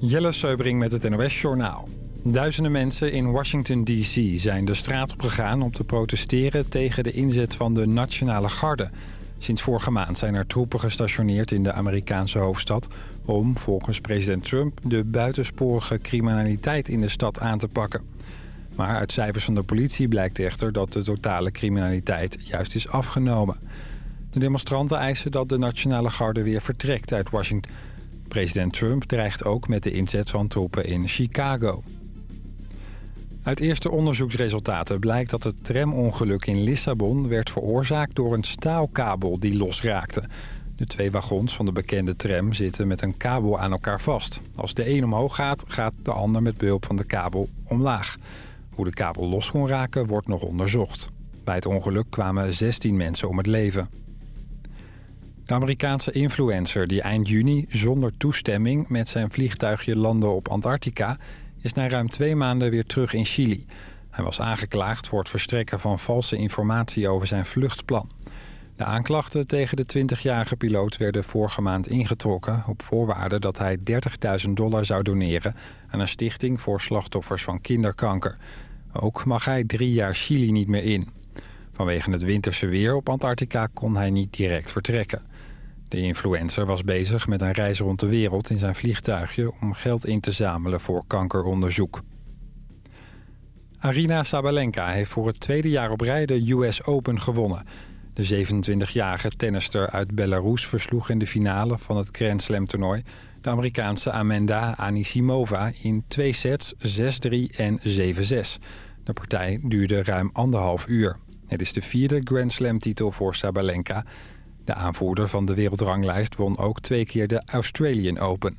Jelle Seubring met het NOS Journaal. Duizenden mensen in Washington D.C. zijn de straat op gegaan om te protesteren tegen de inzet van de Nationale Garde. Sinds vorige maand zijn er troepen gestationeerd in de Amerikaanse hoofdstad... om, volgens president Trump, de buitensporige criminaliteit in de stad aan te pakken. Maar uit cijfers van de politie blijkt echter dat de totale criminaliteit juist is afgenomen. De demonstranten eisen dat de Nationale Garde weer vertrekt uit Washington... President Trump dreigt ook met de inzet van troepen in Chicago. Uit eerste onderzoeksresultaten blijkt dat het tramongeluk in Lissabon... werd veroorzaakt door een staalkabel die losraakte. De twee wagons van de bekende tram zitten met een kabel aan elkaar vast. Als de een omhoog gaat, gaat de ander met behulp van de kabel omlaag. Hoe de kabel los kon raken, wordt nog onderzocht. Bij het ongeluk kwamen 16 mensen om het leven. De Amerikaanse influencer die eind juni zonder toestemming met zijn vliegtuigje landde op Antarctica... is na ruim twee maanden weer terug in Chili. Hij was aangeklaagd voor het verstrekken van valse informatie over zijn vluchtplan. De aanklachten tegen de 20-jarige piloot werden vorige maand ingetrokken... op voorwaarde dat hij 30.000 dollar zou doneren aan een stichting voor slachtoffers van kinderkanker. Ook mag hij drie jaar Chili niet meer in. Vanwege het winterse weer op Antarctica kon hij niet direct vertrekken. De influencer was bezig met een reis rond de wereld in zijn vliegtuigje... om geld in te zamelen voor kankeronderzoek. Arina Sabalenka heeft voor het tweede jaar op rij de US Open gewonnen. De 27-jarige tennister uit Belarus versloeg in de finale van het Grand Slam toernooi... de Amerikaanse Amanda Anisimova in twee sets 6-3 en 7-6. De partij duurde ruim anderhalf uur. Het is de vierde Grand Slam titel voor Sabalenka... De aanvoerder van de wereldranglijst won ook twee keer de Australian Open.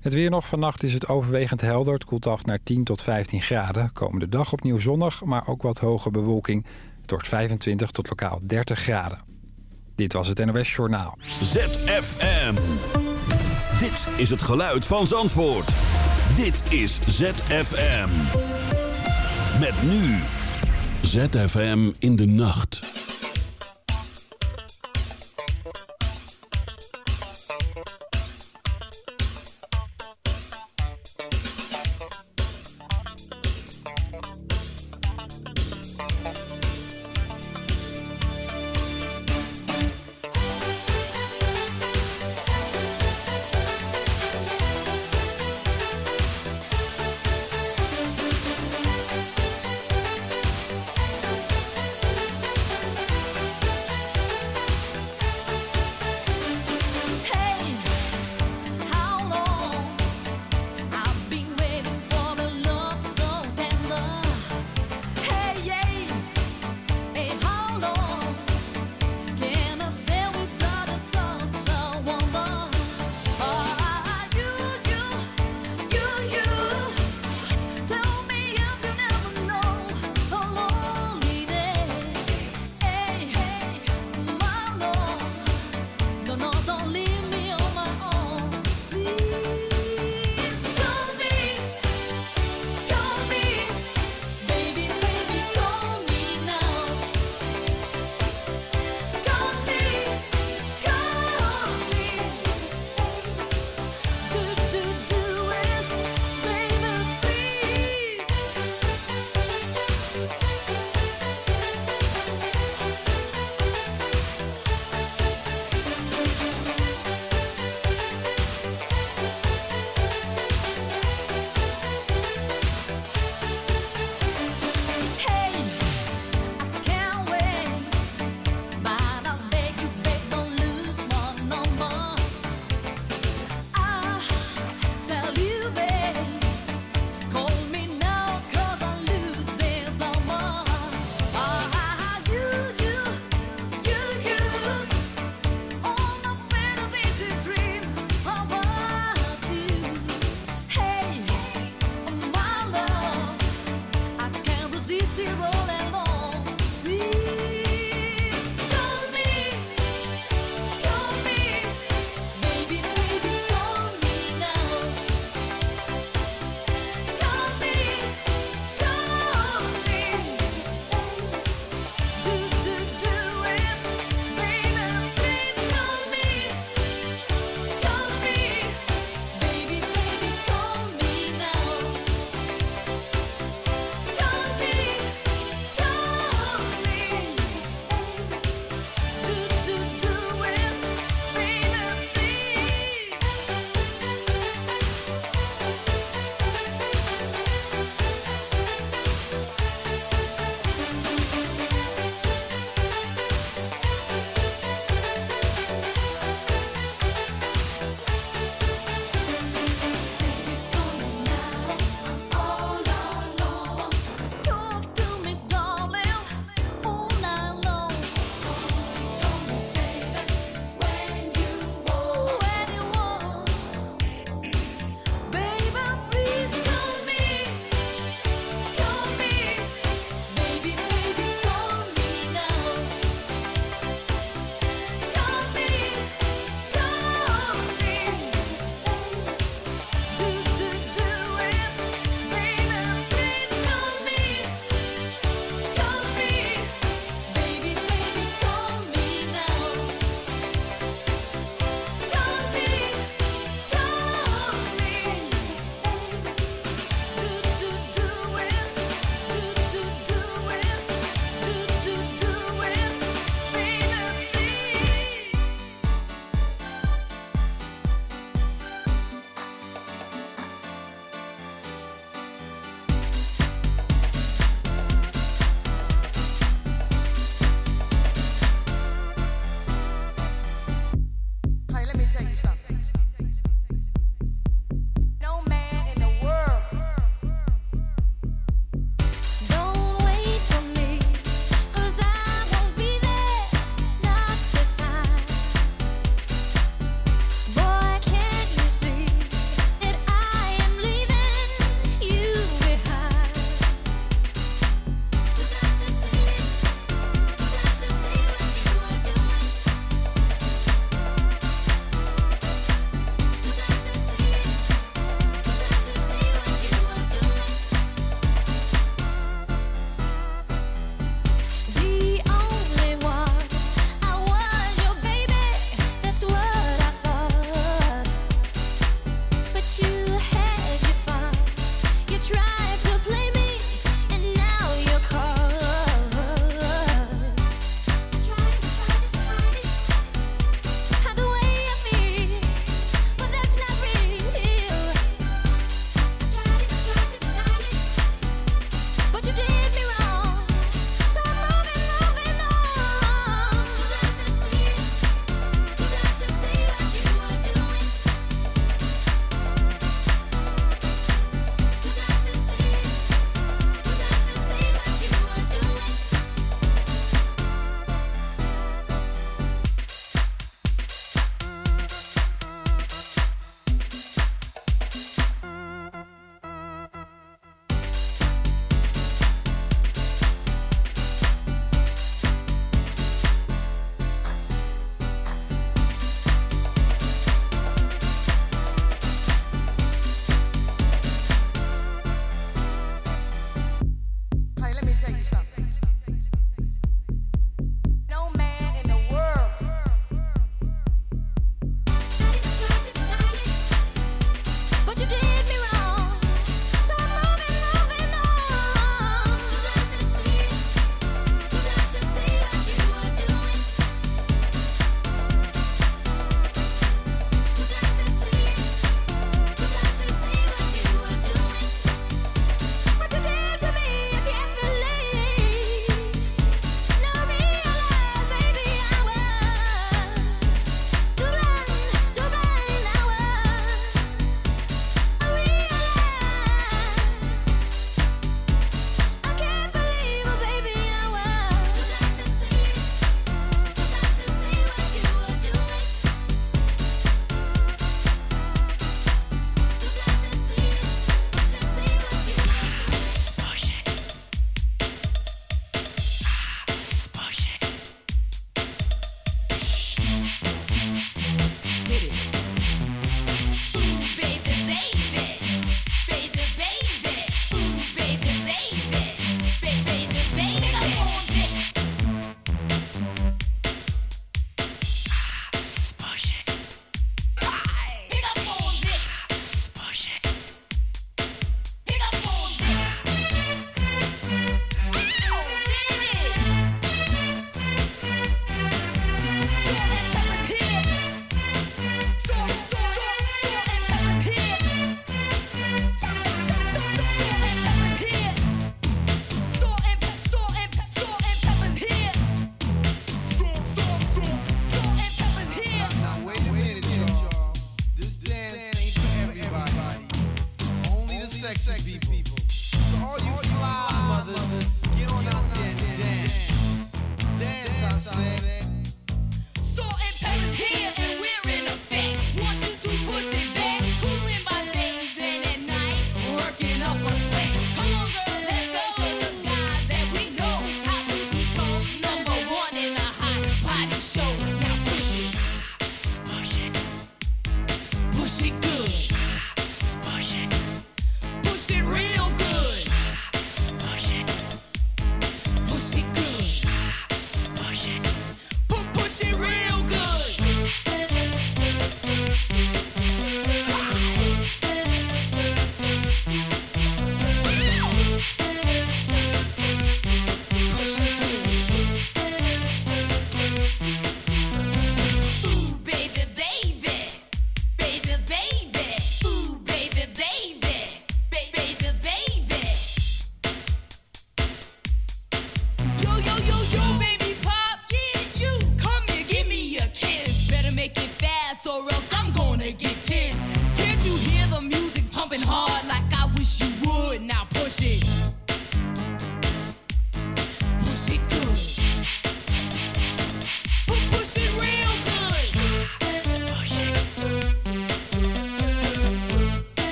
Het weer nog. Vannacht is het overwegend helder. Het koelt af naar 10 tot 15 graden. Komende dag opnieuw zonnig, maar ook wat hoge bewolking. Het wordt 25 tot lokaal 30 graden. Dit was het NOS Journaal. ZFM. Dit is het geluid van Zandvoort. Dit is ZFM. Met nu. ZFM in de nacht.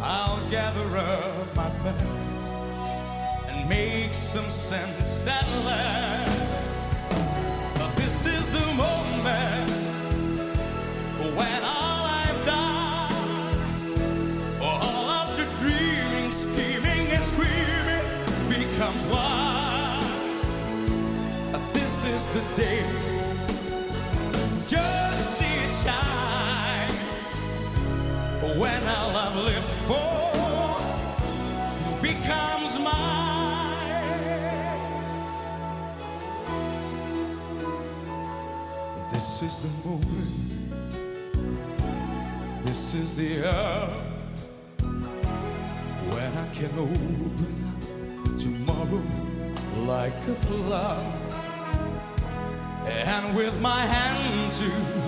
I'll gather up my past and make some sense at last. But this is the moment when all I've done, all of the dreaming, scheming, and screaming becomes one. This is the day when our love lived for becomes mine. This is the moment. This is the hour when I can open up tomorrow like a flower and with my hand to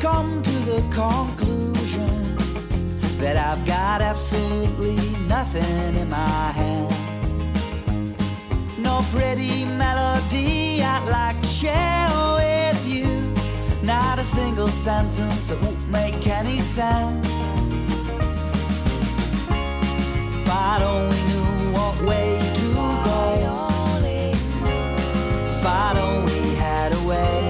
come to the conclusion that I've got absolutely nothing in my hands. No pretty melody I'd like to share with you. Not a single sentence that won't make any sense. If I'd only knew what way to go. If I'd only had a way.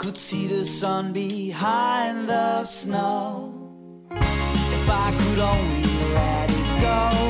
could see the sun behind the snow. If I could only let it go.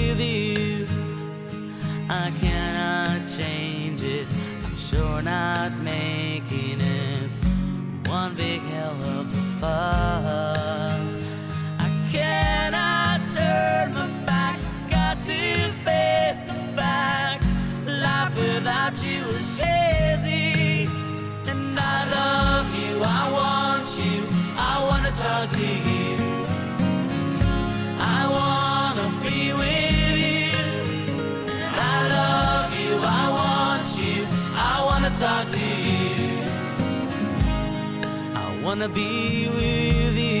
Not making it one big hell of a fuss. Wanna be with you.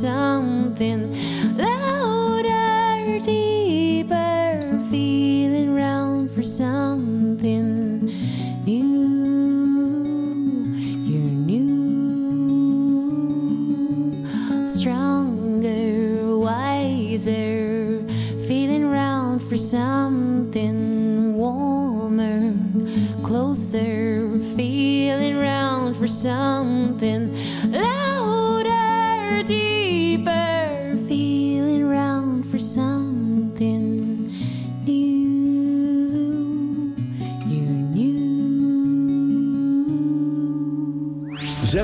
想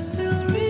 still real.